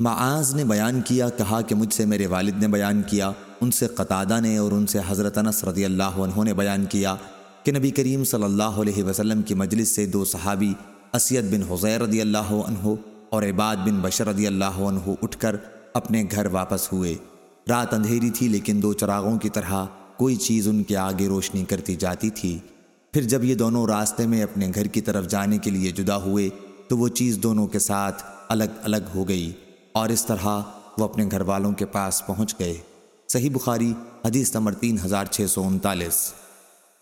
معاذ نے بیان کیا، کہا کہ مجھ سے میرے والد نے بیان کیا، ان سے قطادہ نے اور ان سے حضرت انس رضی اللہ عنہ نے بیان کیا کہ نبی کریم صلی اللہ علیہ وسلم کی مجلس سے دو صحابی، اسید بن حضیر رضی اللہ عنہ اور عباد بن بشر رضی اللہ عنہ اٹھ کر اپنے گھر واپس ہوئے۔ رات اندھیری تھی، لیکن دو چراغوں کی طرح کوئی چیز ان کے آگے روشنی کرتی جاتی تھی۔ پھر جب یہ دونوں راستے میں اپنے گھر کی طرف جانے کے لیے جدا ہوئے، تو وہ چیز دونوں کے ساتھ الگ الگ ہو گئی۔ اور اس طرح وہ اپنے گھر والوں کے پاس پہنچ گئے۔ صحیح بخاری حدیث نمبر تین ہزار چھ سو انتالیس۔